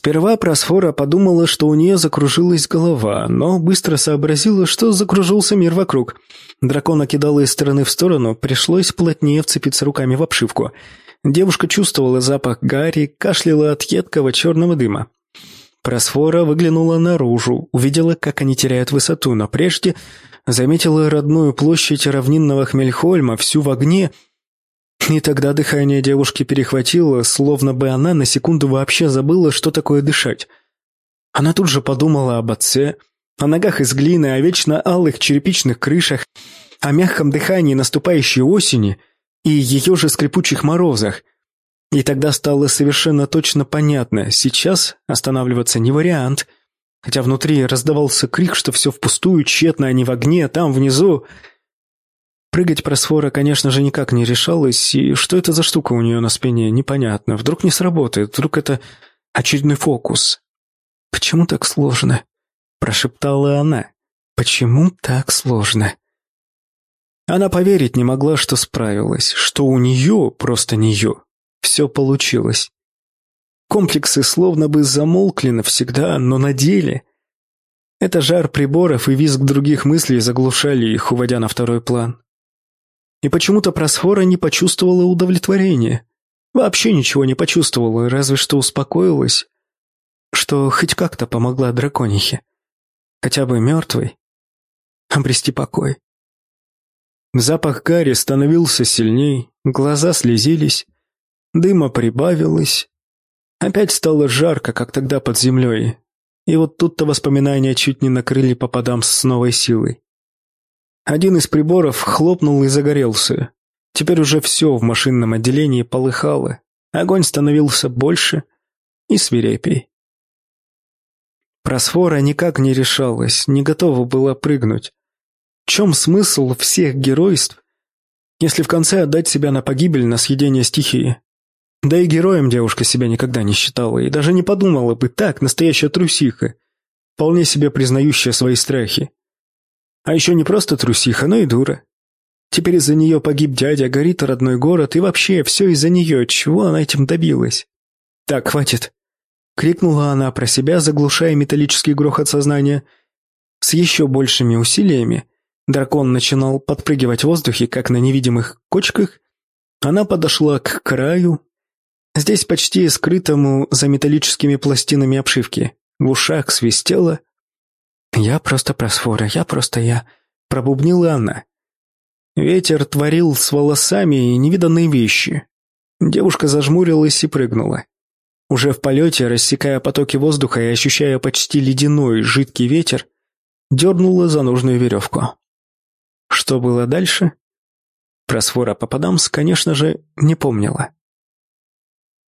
Сперва Просфора подумала, что у нее закружилась голова, но быстро сообразила, что закружился мир вокруг. Дракона кидала из стороны в сторону, пришлось плотнее вцепиться руками в обшивку. Девушка чувствовала запах гари, кашляла от едкого черного дыма. Просфора выглянула наружу, увидела, как они теряют высоту, но прежде заметила родную площадь равнинного Хмельхольма, всю в огне – и тогда дыхание девушки перехватило, словно бы она на секунду вообще забыла, что такое дышать. Она тут же подумала об отце, о ногах из глины, о вечно алых черепичных крышах, о мягком дыхании наступающей осени и ее же скрипучих морозах. И тогда стало совершенно точно понятно, сейчас останавливаться не вариант, хотя внутри раздавался крик, что все впустую, тщетно, они в огне, там, внизу. Прыгать просфора, конечно же, никак не решалась, и что это за штука у нее на спине, непонятно. Вдруг не сработает, вдруг это очередной фокус. «Почему так сложно?» – прошептала она. «Почему так сложно?» Она поверить не могла, что справилась, что у нее, просто нее, все получилось. Комплексы словно бы замолкли навсегда, но на деле... Это жар приборов и визг других мыслей заглушали их, уводя на второй план. И почему-то Просфора не почувствовала удовлетворения. Вообще ничего не почувствовала, разве что успокоилась, что хоть как-то помогла драконихе. Хотя бы мертвой. Обрести покой. Запах гари становился сильней, глаза слезились, дыма прибавилось. Опять стало жарко, как тогда под землей. И вот тут-то воспоминания чуть не накрыли попадам с новой силой. Один из приборов хлопнул и загорелся. Теперь уже все в машинном отделении полыхало. Огонь становился больше и свирепей. Просфора никак не решалась, не готова была прыгнуть. В чем смысл всех геройств, если в конце отдать себя на погибель, на съедение стихии? Да и героем девушка себя никогда не считала и даже не подумала бы так, настоящая трусиха, вполне себе признающая свои страхи. А еще не просто трусиха, но и дура. Теперь из-за нее погиб дядя, горит родной город, и вообще все из-за нее, чего она этим добилась. «Так, хватит!» — крикнула она про себя, заглушая металлический грохот сознания. С еще большими усилиями дракон начинал подпрыгивать в воздухе, как на невидимых кочках. Она подошла к краю, здесь почти скрытому за металлическими пластинами обшивки. В ушах свистело, «Я просто просфора, я просто я», — пробубнила она. Ветер творил с волосами невиданные вещи. Девушка зажмурилась и прыгнула. Уже в полете, рассекая потоки воздуха и ощущая почти ледяной, жидкий ветер, дернула за нужную веревку. Что было дальше? Просфора Попадамс, конечно же, не помнила.